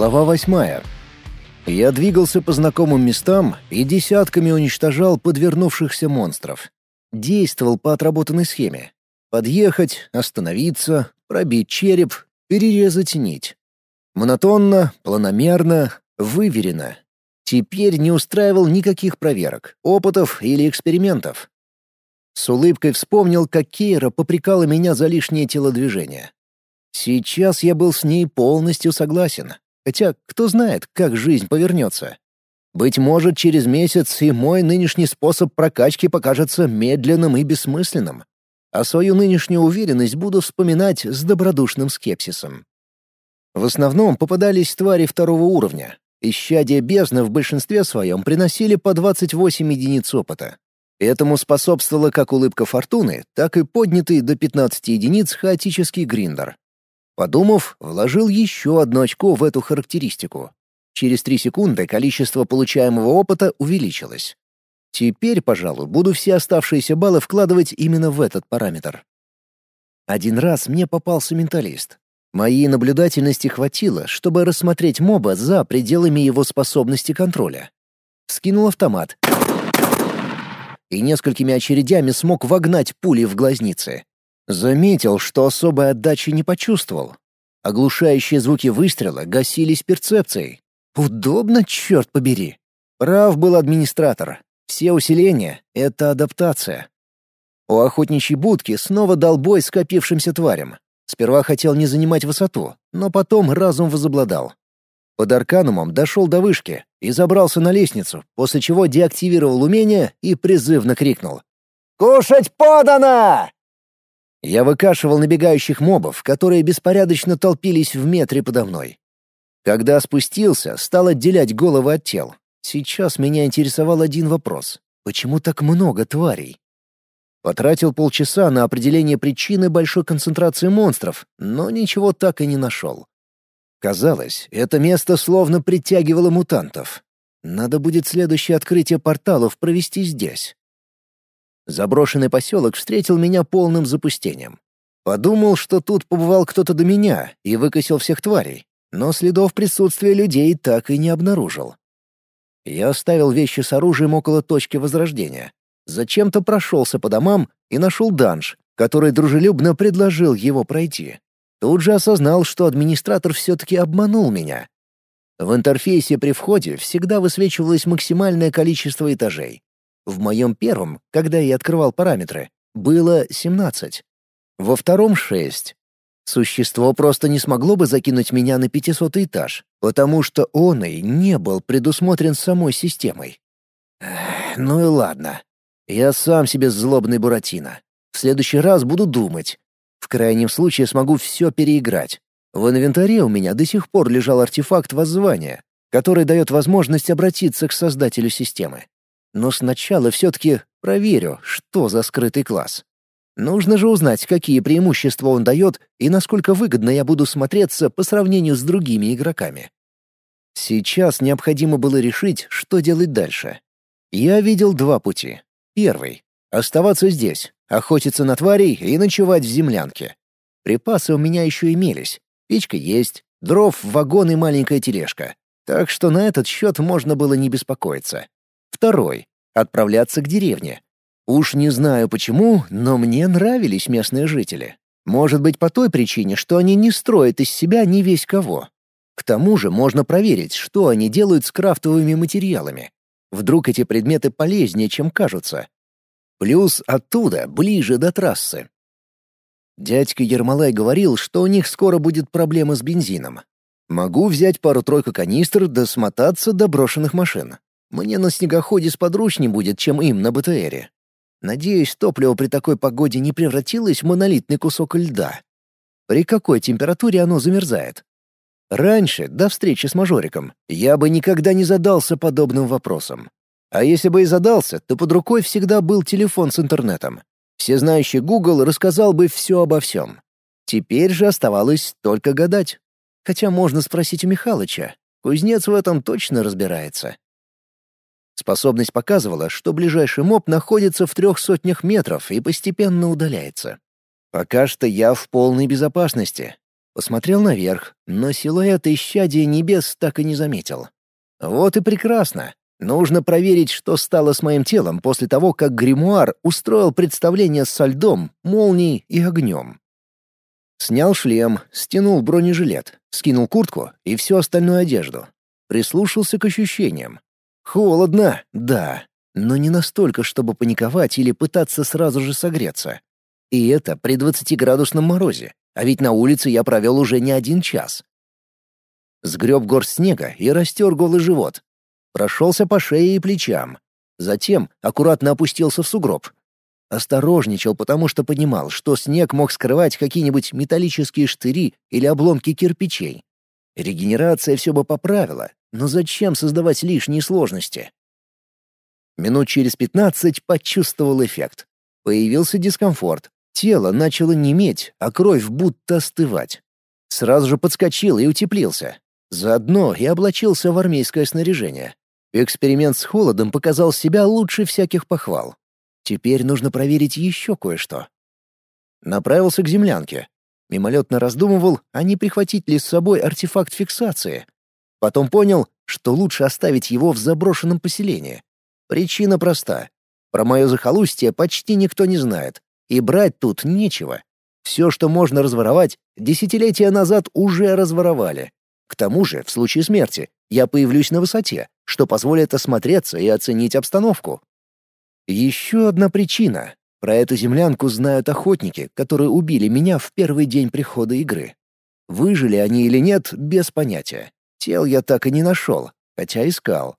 Глава восьмая. Я двигался по знакомым местам и десятками уничтожал подвернувшихся монстров. Действовал по отработанной схеме. Подъехать, остановиться, пробить череп, перерезать нить. Монотонно, планомерно, выверено. Теперь не устраивал никаких проверок, опытов или экспериментов. С улыбкой вспомнил, как Кейра попрекала меня за лишнее телодвижение. Сейчас я был с ней полностью согласен. Хотя, кто знает, как жизнь повернется. Быть может, через месяц и мой нынешний способ прокачки покажется медленным и бессмысленным. А свою нынешнюю уверенность буду вспоминать с добродушным скепсисом. В основном попадались твари второго уровня. Исчадия бездны в большинстве своем приносили по 28 единиц опыта. Этому способствовала как улыбка фортуны, так и поднятый до 15 единиц хаотический гриндер. Подумав, вложил еще одно очко в эту характеристику. Через три секунды количество получаемого опыта увеличилось. Теперь, пожалуй, буду все оставшиеся баллы вкладывать именно в этот параметр. Один раз мне попался менталист. Моей наблюдательности хватило, чтобы рассмотреть моба за пределами его способности контроля. Скинул автомат. И несколькими очередями смог вогнать пули в глазницы. Заметил, что особой отдачи не почувствовал. Оглушающие звуки выстрела гасились перцепцией. Удобно, черт побери. Прав был администратор. Все усиления — это адаптация. У охотничьей будки снова дал бой скопившимся тварям. Сперва хотел не занимать высоту, но потом разум возобладал. Под арканумом дошел до вышки и забрался на лестницу, после чего деактивировал умение и призывно крикнул. «Кушать подано!» Я выкашивал набегающих мобов, которые беспорядочно толпились в метре подо мной. Когда спустился, стал отделять головы от тел. Сейчас меня интересовал один вопрос. Почему так много тварей? Потратил полчаса на определение причины большой концентрации монстров, но ничего так и не нашел. Казалось, это место словно притягивало мутантов. Надо будет следующее открытие порталов провести здесь. Заброшенный поселок встретил меня полным запустением. Подумал, что тут побывал кто-то до меня и выкосил всех тварей, но следов присутствия людей так и не обнаружил. Я оставил вещи с оружием около точки возрождения. Зачем-то прошелся по домам и нашел данж, который дружелюбно предложил его пройти. Тут же осознал, что администратор все-таки обманул меня. В интерфейсе при входе всегда высвечивалось максимальное количество этажей. В моем первом, когда я открывал параметры, было 17. Во втором — 6. Существо просто не смогло бы закинуть меня на 500 этаж, потому что он и не был предусмотрен самой системой. Ну и ладно. Я сам себе злобный Буратино. В следующий раз буду думать. В крайнем случае смогу все переиграть. В инвентаре у меня до сих пор лежал артефакт воззвания, который дает возможность обратиться к создателю системы. Но сначала все-таки проверю, что за скрытый класс. Нужно же узнать, какие преимущества он дает и насколько выгодно я буду смотреться по сравнению с другими игроками. Сейчас необходимо было решить, что делать дальше. Я видел два пути. Первый — оставаться здесь, охотиться на тварей и ночевать в землянке. Припасы у меня еще имелись. Печка есть, дров, вагон и маленькая тележка. Так что на этот счет можно было не беспокоиться. Второй — отправляться к деревне. Уж не знаю почему, но мне нравились местные жители. Может быть, по той причине, что они не строят из себя ни весь кого. К тому же можно проверить, что они делают с крафтовыми материалами. Вдруг эти предметы полезнее, чем кажутся. Плюс оттуда, ближе до трассы. Дядька Ермолай говорил, что у них скоро будет проблема с бензином. Могу взять пару-тройку канистр да смотаться до брошенных машин. Мне на снегоходе сподручней будет, чем им на БТРе. Надеюсь, топливо при такой погоде не превратилось в монолитный кусок льда. При какой температуре оно замерзает? Раньше, до встречи с мажориком, я бы никогда не задался подобным вопросом. А если бы и задался, то под рукой всегда был телефон с интернетом. Всезнающий Google рассказал бы все обо всем. Теперь же оставалось только гадать. Хотя можно спросить у Михалыча. Кузнец в этом точно разбирается. Способность показывала, что ближайший моб находится в трех сотнях метров и постепенно удаляется. Пока что я в полной безопасности. Посмотрел наверх, но силуэт исчадия небес так и не заметил. Вот и прекрасно. Нужно проверить, что стало с моим телом после того, как гримуар устроил представление со льдом, молнией и огнем. Снял шлем, стянул бронежилет, скинул куртку и всю остальную одежду. Прислушался к ощущениям. Холодно, да, но не настолько, чтобы паниковать или пытаться сразу же согреться. И это при 20-градусном морозе, а ведь на улице я провел уже не один час. Сгреб горсть снега и растер голый живот. Прошелся по шее и плечам. Затем аккуратно опустился в сугроб. Осторожничал, потому что понимал, что снег мог скрывать какие-нибудь металлические штыри или обломки кирпичей. Регенерация все бы поправила, но зачем создавать лишние сложности? Минут через пятнадцать почувствовал эффект. Появился дискомфорт. Тело начало неметь, а кровь будто остывать. Сразу же подскочил и утеплился. Заодно и облачился в армейское снаряжение. Эксперимент с холодом показал себя лучше всяких похвал. Теперь нужно проверить еще кое-что. Направился к землянке. Мимолетно раздумывал, а не прихватить ли с собой артефакт фиксации. Потом понял, что лучше оставить его в заброшенном поселении. Причина проста. Про мое захолустье почти никто не знает, и брать тут нечего. Все, что можно разворовать, десятилетия назад уже разворовали. К тому же, в случае смерти, я появлюсь на высоте, что позволит осмотреться и оценить обстановку. Еще одна причина. Про эту землянку знают охотники, которые убили меня в первый день прихода игры. Выжили они или нет, без понятия. Тел я так и не нашел, хотя искал.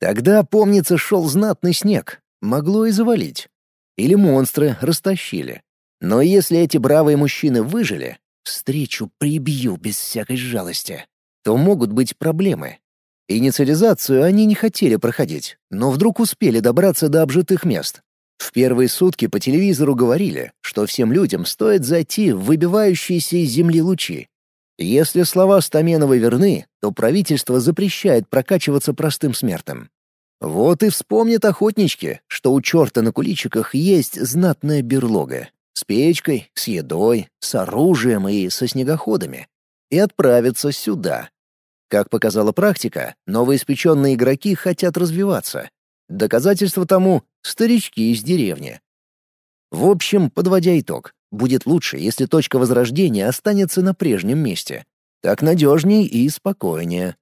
Тогда, помнится, шел знатный снег. Могло и завалить. Или монстры растащили. Но если эти бравые мужчины выжили, встречу прибью без всякой жалости, то могут быть проблемы. Инициализацию они не хотели проходить, но вдруг успели добраться до обжитых мест. В первые сутки по телевизору говорили, что всем людям стоит зайти в выбивающиеся из земли лучи. Если слова Стаменова верны, то правительство запрещает прокачиваться простым смертным. Вот и вспомнят охотнички, что у черта на куличиках есть знатная берлога. С печкой, с едой, с оружием и со снегоходами. И отправятся сюда. Как показала практика, новоиспеченные игроки хотят развиваться. Доказательство тому — старички из деревни. В общем, подводя итог, будет лучше, если точка возрождения останется на прежнем месте. Так надежнее и спокойнее.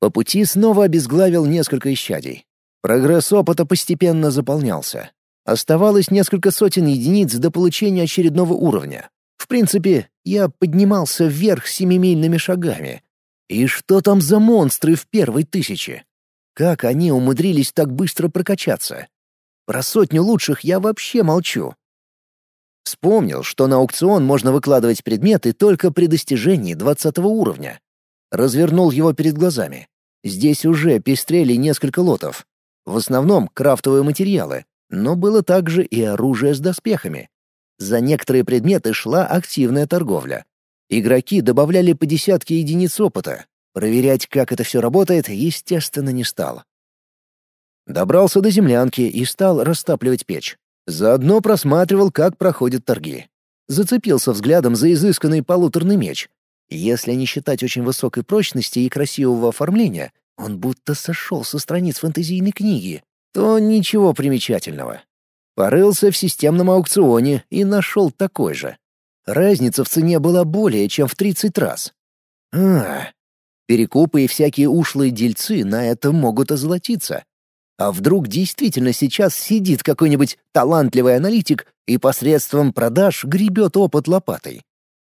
По пути снова обезглавил несколько исчадий. Прогресс опыта постепенно заполнялся. Оставалось несколько сотен единиц до получения очередного уровня. В принципе, я поднимался вверх семимильными шагами. И что там за монстры в первой тысяче? Как они умудрились так быстро прокачаться? Про сотню лучших я вообще молчу. Вспомнил, что на аукцион можно выкладывать предметы только при достижении двадцатого уровня. Развернул его перед глазами. Здесь уже пестрели несколько лотов. В основном крафтовые материалы, но было также и оружие с доспехами. За некоторые предметы шла активная торговля. Игроки добавляли по десятке единиц опыта. Проверять, как это все работает, естественно, не стал. Добрался до землянки и стал растапливать печь. Заодно просматривал, как проходят торги. Зацепился взглядом за изысканный полуторный меч, если не считать очень высокой прочности и красивого оформления, он будто сошел со страниц фэнтезийной книги, то ничего примечательного. Порылся в системном аукционе и нашел такой же. Разница в цене была более чем в 30 раз. А, перекупы и всякие ушлые дельцы на это могут озолотиться. А вдруг действительно сейчас сидит какой-нибудь талантливый аналитик и посредством продаж гребет опыт лопатой?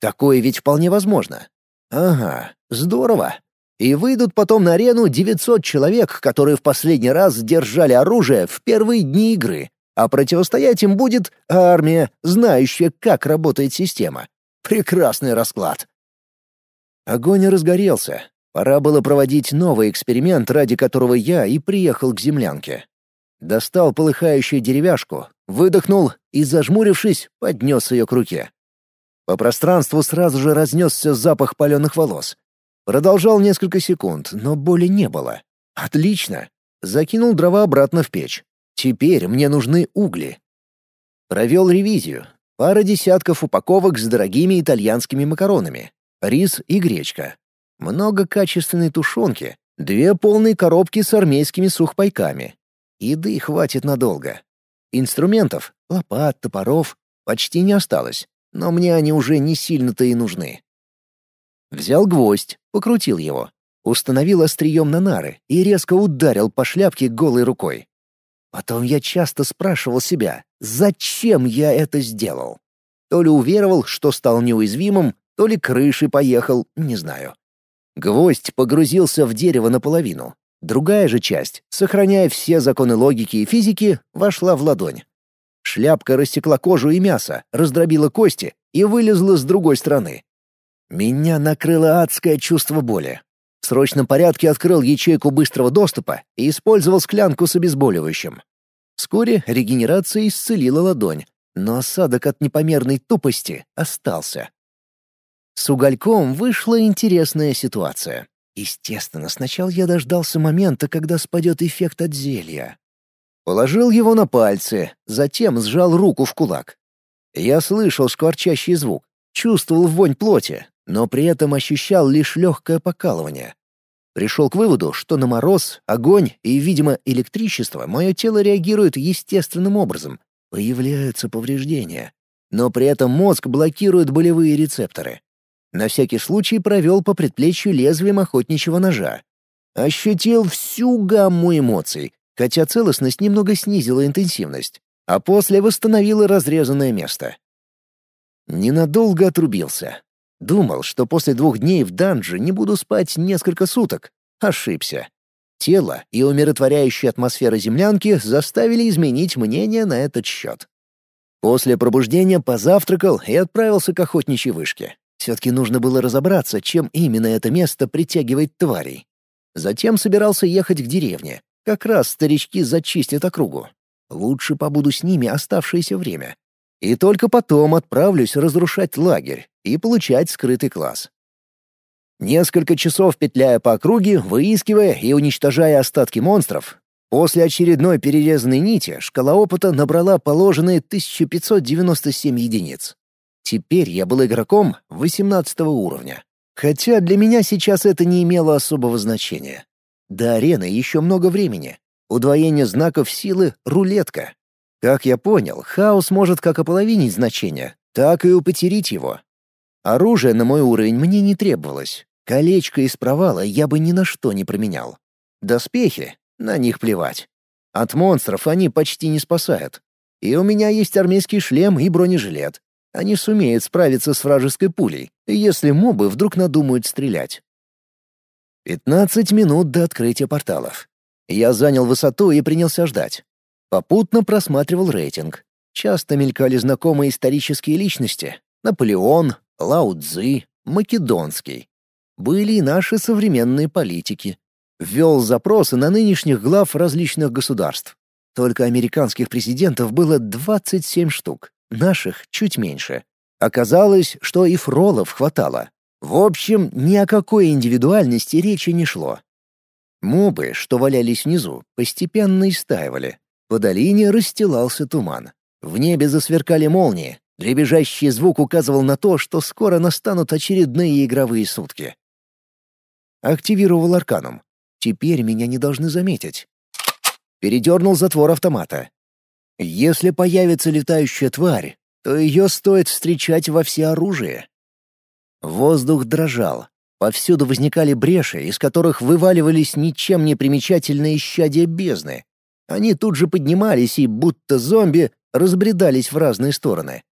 Такое ведь вполне возможно. Ага, здорово. И выйдут потом на арену 900 человек, которые в последний раз держали оружие в первые дни игры, а противостоять им будет армия, знающая, как работает система. Прекрасный расклад. Огонь разгорелся. Пора было проводить новый эксперимент, ради которого я и приехал к землянке. Достал полыхающую деревяшку, выдохнул и, зажмурившись, поднес ее к руке. По пространству сразу же разнесся запах паленых волос. Продолжал несколько секунд, но боли не было. Отлично. Закинул дрова обратно в печь. Теперь мне нужны угли. Провел ревизию. пара десятков упаковок с дорогими итальянскими макаронами, рис и гречка, много качественной тушенки, две полные коробки с армейскими сухпайками. Еды хватит надолго. Инструментов, лопат, топоров почти не осталось, но мне они уже не сильно-то и нужны. Взял гвоздь, покрутил его, установил острием на нары и резко ударил по шляпке голой рукой. Потом я часто спрашивал себя, зачем я это сделал. То ли уверовал, что стал неуязвимым, то ли крышей поехал, не знаю. Гвоздь погрузился в дерево наполовину. Другая же часть, сохраняя все законы логики и физики, вошла в ладонь. Шляпка рассекла кожу и мясо, раздробила кости и вылезла с другой стороны. Меня накрыло адское чувство боли. В срочном порядке открыл ячейку быстрого доступа и использовал склянку с обезболивающим. Вскоре регенерация исцелила ладонь, но осадок от непомерной тупости остался. С угольком вышла интересная ситуация. Естественно, сначала я дождался момента, когда спадет эффект от зелья. Положил его на пальцы, затем сжал руку в кулак. Я слышал шкварчащий звук, чувствовал вонь плоти, но при этом ощущал лишь легкое покалывание. Пришел к выводу, что на мороз, огонь и, видимо, электричество мое тело реагирует естественным образом. Появляются повреждения. Но при этом мозг блокирует болевые рецепторы. На всякий случай провел по предплечью лезвием охотничьего ножа. Ощутил всю гамму эмоций, хотя целостность немного снизила интенсивность, а после восстановила разрезанное место. Ненадолго отрубился. Думал, что после двух дней в данже не буду спать несколько суток. Ошибся. Тело и умиротворяющая атмосфера землянки заставили изменить мнение на этот счет. После пробуждения позавтракал и отправился к охотничьей вышке. Все-таки нужно было разобраться, чем именно это место притягивает тварей. Затем собирался ехать к деревне. Как раз старички зачистят округу. Лучше побуду с ними оставшееся время. И только потом отправлюсь разрушать лагерь и получать скрытый класс. Несколько часов петляя по округе, выискивая и уничтожая остатки монстров, после очередной перерезанной нити шкала опыта набрала положенные 1597 единиц. Теперь я был игроком 18 уровня. Хотя для меня сейчас это не имело особого значения. До арены еще много времени. Удвоение знаков силы — рулетка. Как я понял, хаос может как ополовинить значение, так и употерить его. Оружие на мой уровень мне не требовалось. Колечко из провала я бы ни на что не променял. Доспехи — на них плевать. От монстров они почти не спасают. И у меня есть армейский шлем и бронежилет. Они сумеют справиться с вражеской пулей, если мобы вдруг надумают стрелять. 15 минут до открытия порталов. Я занял высоту и принялся ждать. Попутно просматривал рейтинг. Часто мелькали знакомые исторические личности. Наполеон, Лао Цзы, Македонский. Были и наши современные политики. Ввел запросы на нынешних глав различных государств. Только американских президентов было 27 штук, наших чуть меньше. Оказалось, что и фролов хватало. В общем, ни о какой индивидуальности речи не шло. Мобы, что валялись внизу, постепенно истаивали. По долине расстилался туман. В небе засверкали молнии. Дребезжащий звук указывал на то, что скоро настанут очередные игровые сутки. Активировал арканум. Теперь меня не должны заметить. Передернул затвор автомата. Если появится летающая тварь, то ее стоит встречать во всеоружие. Воздух дрожал. Повсюду возникали бреши, из которых вываливались ничем не примечательные щадия бездны. Они тут же поднимались и, будто зомби, разбредались в разные стороны.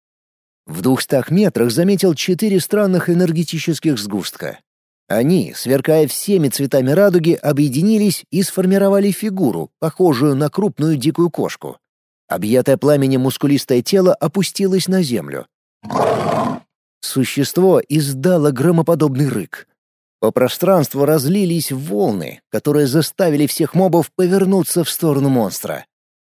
В двухстах метрах заметил четыре странных энергетических сгустка. Они, сверкая всеми цветами радуги, объединились и сформировали фигуру, похожую на крупную дикую кошку. Объятое пламенем мускулистое тело опустилось на землю. Существо издало громоподобный рык. По пространству разлились волны, которые заставили всех мобов повернуться в сторону монстра.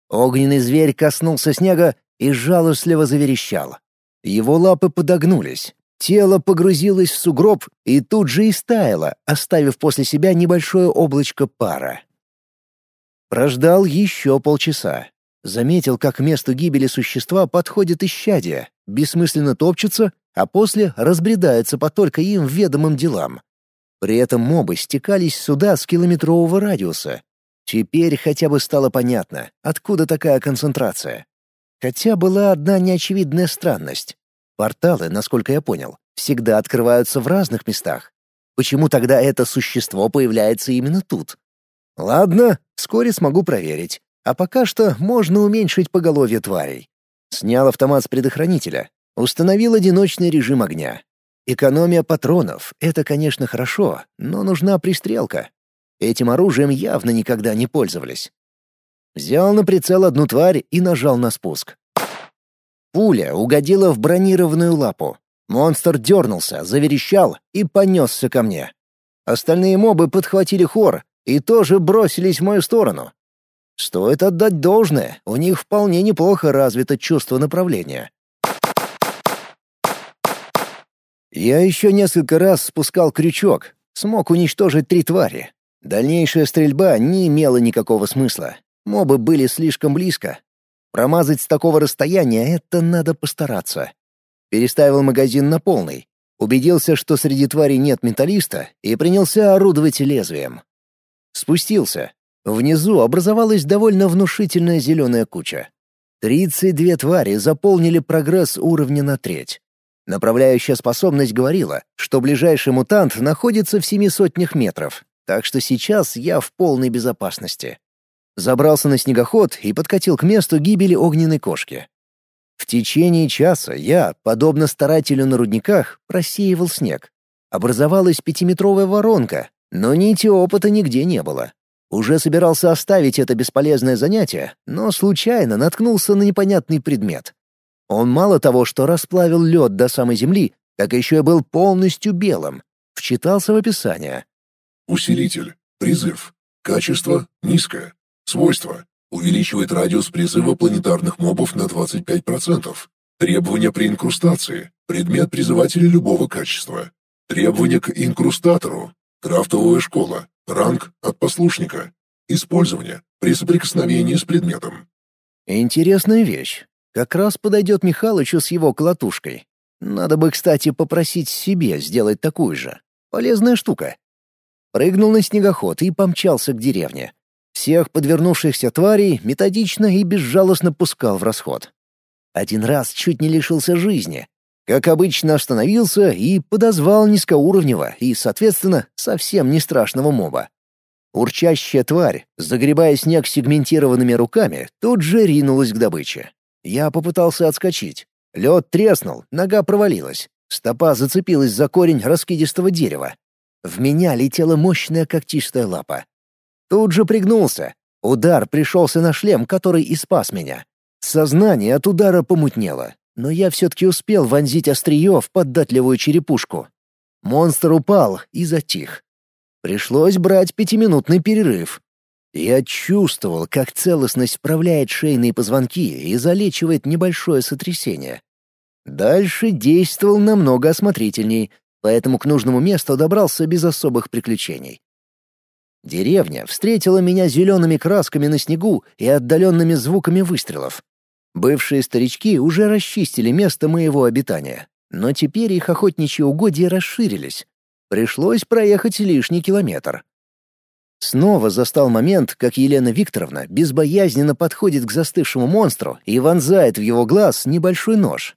Огненный зверь коснулся снега и жалостливо заверещал. Его лапы подогнулись. Тело погрузилось в сугроб и тут же истаяло, оставив после себя небольшое облачко пара. Прождал еще полчаса. Заметил, как к месту гибели существа подходит исчадие, бессмысленно топчется, а после разбредается по только им ведомым делам. При этом мобы стекались сюда с километрового радиуса. Теперь хотя бы стало понятно, откуда такая концентрация. Хотя была одна неочевидная странность. Порталы, насколько я понял, всегда открываются в разных местах. Почему тогда это существо появляется именно тут? Ладно, вскоре смогу проверить. А пока что можно уменьшить поголовье тварей. Снял автомат с предохранителя, установил одиночный режим огня. Экономия патронов — это, конечно, хорошо, но нужна пристрелка. Этим оружием явно никогда не пользовались. Взял на прицел одну тварь и нажал на спуск. Пуля угодила в бронированную лапу. Монстр дернулся, заверещал и понесся ко мне. Остальные мобы подхватили хор и тоже бросились в мою сторону. Стоит отдать должное, у них вполне неплохо развито чувство направления. Я еще несколько раз спускал крючок, смог уничтожить три твари. Дальнейшая стрельба не имела никакого смысла. Мобы были слишком близко. Промазать с такого расстояния — это надо постараться. Переставил магазин на полный. Убедился, что среди тварей нет металлиста, и принялся орудовать лезвием. Спустился, Внизу образовалась довольно внушительная зеленая куча. 32 твари заполнили прогресс уровня на треть. Направляющая способность говорила, что ближайший мутант находится в семи сотнях метров, так что сейчас я в полной безопасности. Забрался на снегоход и подкатил к месту гибели огненной кошки. В течение часа я, подобно старателю на рудниках, просеивал снег. Образовалась пятиметровая воронка, но нити опыта нигде не было. Уже собирался оставить это бесполезное занятие, но случайно наткнулся на непонятный предмет. Он мало того, что расплавил лед до самой земли, так еще и был полностью белым. Вчитался в описание. Усилитель. Призыв. Качество низкое. Свойство. Увеличивает радиус призыва планетарных мобов на 25%. Требования при инкрустации. Предмет призывателя любого качества. Требования к инкрустатору. Крафтовая школа. Ранг от послушника. Использование при соприкосновении с предметом. Интересная вещь. Как раз подойдет Михалычу с его колотушкой. Надо бы, кстати, попросить себе сделать такую же. Полезная штука. Прыгнул на снегоход и помчался к деревне. Всех подвернувшихся тварей методично и безжалостно пускал в расход. Один раз чуть не лишился жизни, как обычно, остановился и подозвал низкоуровневого и, соответственно, совсем не страшного моба. Урчащая тварь, загребая снег сегментированными руками, тут же ринулась к добыче. Я попытался отскочить. Лед треснул, нога провалилась. Стопа зацепилась за корень раскидистого дерева. В меня летела мощная когтистая лапа. Тут же пригнулся. Удар пришелся на шлем, который и спас меня. Сознание от удара помутнело но я все-таки успел вонзить острие в податливую черепушку. Монстр упал и затих. Пришлось брать пятиминутный перерыв. Я чувствовал, как целостность вправляет шейные позвонки и залечивает небольшое сотрясение. Дальше действовал намного осмотрительней, поэтому к нужному месту добрался без особых приключений. Деревня встретила меня зелеными красками на снегу и отдаленными звуками выстрелов. Бывшие старички уже расчистили место моего обитания, но теперь их охотничьи угодья расширились. Пришлось проехать лишний километр. Снова застал момент, как Елена Викторовна безбоязненно подходит к застывшему монстру и вонзает в его глаз небольшой нож.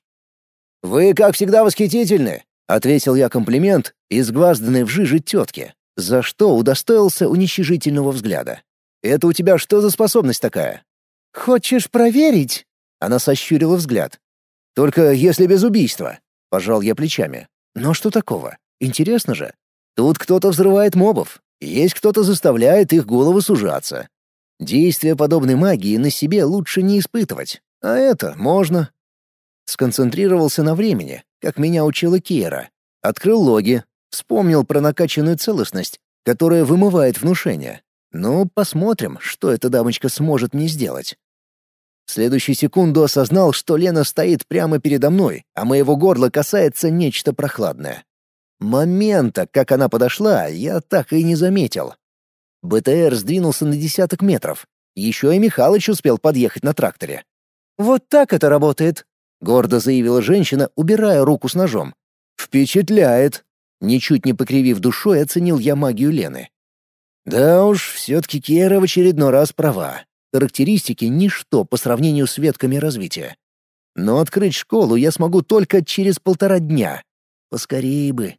«Вы, как всегда, восхитительны!» — ответил я комплимент, изгвазданный в жиже тетки, за что удостоился уничижительного взгляда. «Это у тебя что за способность такая?» «Хочешь проверить?» Она сощурила взгляд. «Только если без убийства», — пожал я плечами. «Но что такого? Интересно же. Тут кто-то взрывает мобов, есть кто-то заставляет их головы сужаться. Действия подобной магии на себе лучше не испытывать, а это можно». Сконцентрировался на времени, как меня учила Кира. Открыл логи, вспомнил про накачанную целостность, которая вымывает внушение. Ну, посмотрим, что эта дамочка сможет мне сделать. В следующую секунду осознал, что Лена стоит прямо передо мной, а моего горла касается нечто прохладное. Момента, как она подошла, я так и не заметил. БТР сдвинулся на десяток метров. Еще и Михалыч успел подъехать на тракторе. «Вот так это работает», — гордо заявила женщина, убирая руку с ножом. «Впечатляет!» Ничуть не покривив душой, оценил я магию Лены. Да уж, все-таки Кера в очередной раз права. Характеристики — ничто по сравнению с ветками развития. Но открыть школу я смогу только через полтора дня. Поскорее бы.